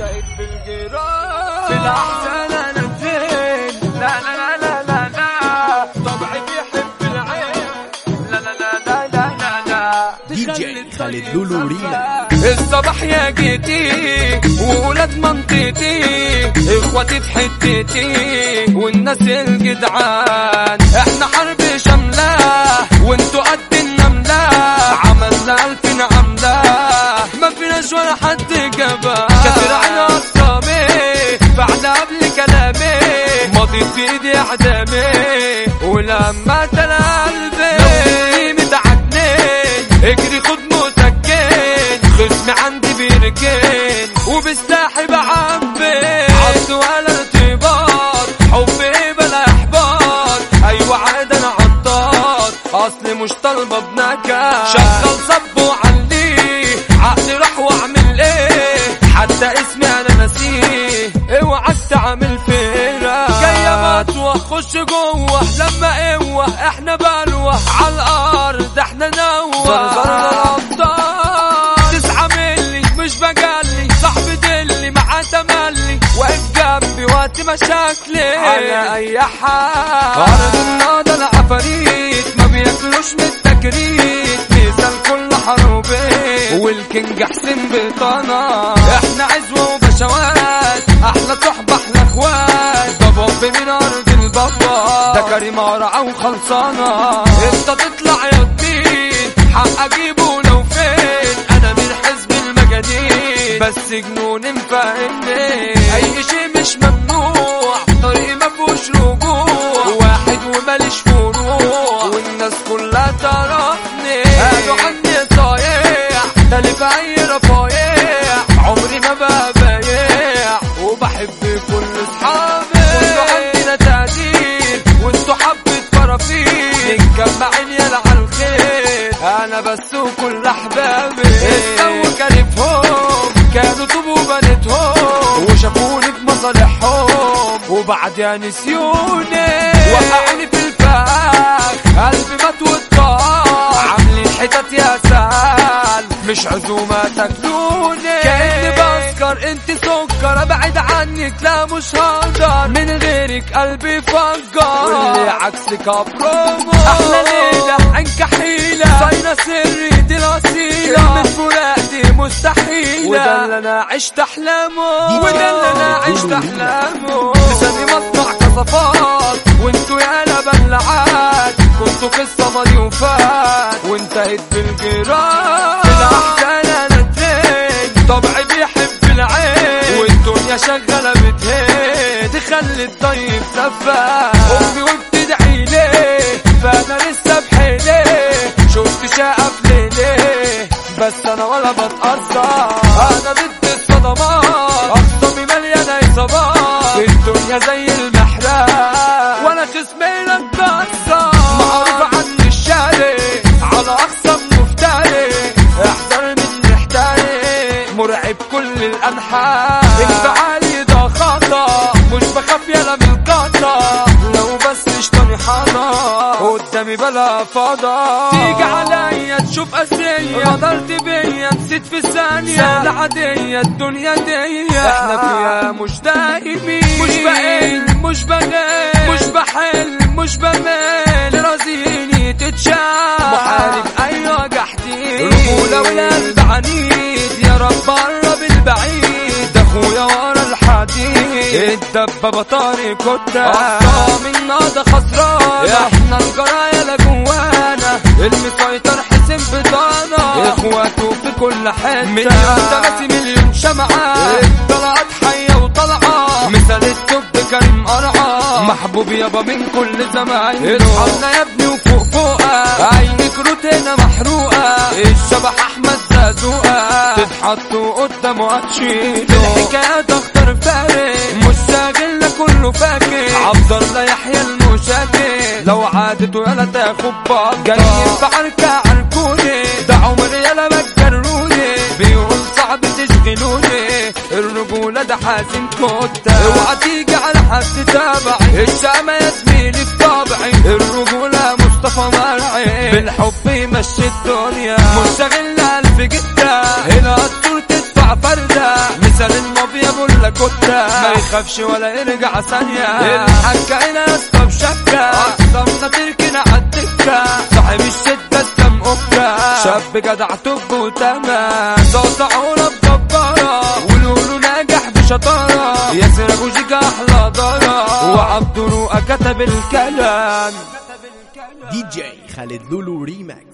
وانتهت بالجيران. في الاحزان أنا فين لا لا لا لا لا لا. طبعي بيحب العين. لا لا لا لا لا لا لا. دي جي خالد لولو رينا الصباح يا جيتي وولاد منطقتي إخواتي في حتتي والناس الجدعان. إحنا حرب اعدامي ولما تلا قلبي لو متعكنين اجري خد مسكن خصمي عندي بيركن وبستاحي بعبي عض ولا ارتباط حبي بلا إحباط. أيوه عاد أنا عطار أصلي مش طالبة بنكد شغل صب وعليه عقلي راح وأعمل إيه؟ حتى اسمي أنا ناسيه اوعى تعمل مطوه خش جوه لما قوه إحنا بلوه على الأرض إحنا نوه. زرزرنا الابطال تسعة ملي مش بجلي صاحبي دلي مع تملي. واقف جنبي وقت مشاكلي. على أي حال. ارض النهضه العفاريت ما بياكلوش من التكريت. مثال كل حروبين والكينج حسين بطانة إحنا عزوة وبشوات. أحلى صحبة أحلى أخوات. ده باب من أرض البابا ده كريم قرعة وخلصانة انت تطلع يا الدين حق أجيبه لو فين. أنا من حزب المجانين بس جنون مفهمني. أي شيء مش ممنوع طريقي ما فيهوش رجوع. واحد وماليش فروع والناس كلها تعرفني قالوا عني صايع ده اللي في بس وكل احبابي استووا كارفهم كانوا طوب وبنتهم وشافوني بمصالحهم وبعد يا نسيوني. وقعوني في الفخ قلبي مات والطاق عاملين حتت يا سال مش عزومة تاكلوني. كأني بسكر انت سكر أبعد عنك لا مش هقدر. من غيرك قلبي فجر. واللي عكسك ابرومو أحلى ليلة عنك حيلة. صاينة سري دي الاصيلة كلمة فراق دي مستحيلة. وده اللي أنا عشت أحلامه. وده اللي أنا عشت أحلامه. لساني مصنع كصفات. وانتوا يا بلعات كنتوا قصة ماضي وفات. وانتهت بالجيران. الأحزان أنا العين والدنيا شغالة بتهين تخلي الطيب سفاح مرعب كل الأنحاء. انفعالي ده خطا مش بخاف يلا من القطا لو بس اشتاني حضا قدامي بلا فضا تيجي عليا تشوف اسية غدرت بيا نسيت في ثانية سهلة عادية الدنيا دي إحنا فيها مش دايمين مش بقل مش بغل مش بحل مش بمل. رازيني تتشاف. محارب أيوه جحدين رجولة والقلب عنيد يا رب قرب البعيد أخويا ورا الحديد. الدبابة طارق قدام اقصى منا ده خسران إحنا الجرايا لا جوانا. المسيطر حسين بطانة اخواته في كل حتة. مليون تلاتي مليون شمعة. طلعت حية وطلعة. مثال التوب كريم قرعة محبوب يابا من كل زمان. اصحابنا يا ابني وفوق فوقة عينك روتينا محروقة. الشبح أحمد زازوقة تتحطوا قدامه هتشيله الحكايات اختار فارق مش شاغلنا كله فاكر عبد الله يحيى المشاكل لو عادته يلا تاخد باب جايين عركة عركوني ده عمري يلا ما تجروني بيقول صعب تشغلوني الرجولة ده حازم كوتا. اوعى تيجي على حد تابعي. الشامة يا زميلي في طبعي الرجولة مصطفى مرعي. بالحب يمشي الدنيا. مشتغل ألف جدة هنا الدور تدفع فردة مثال المافيا ولا كتة ما يخافش ولا يرجع ثانية. الحكة هنا يا اسطى بشكة أقدمنا تركنا عالدكة صاحب الشدة الدم أكة شاب جدع توب وتمام قاطع عورة بجبارة ولولو ناجح بشطارة. ياسر أبو جيجا أحلى دارة وعبد رؤى كتب الكلام. دي جي خالد لولو ريماكس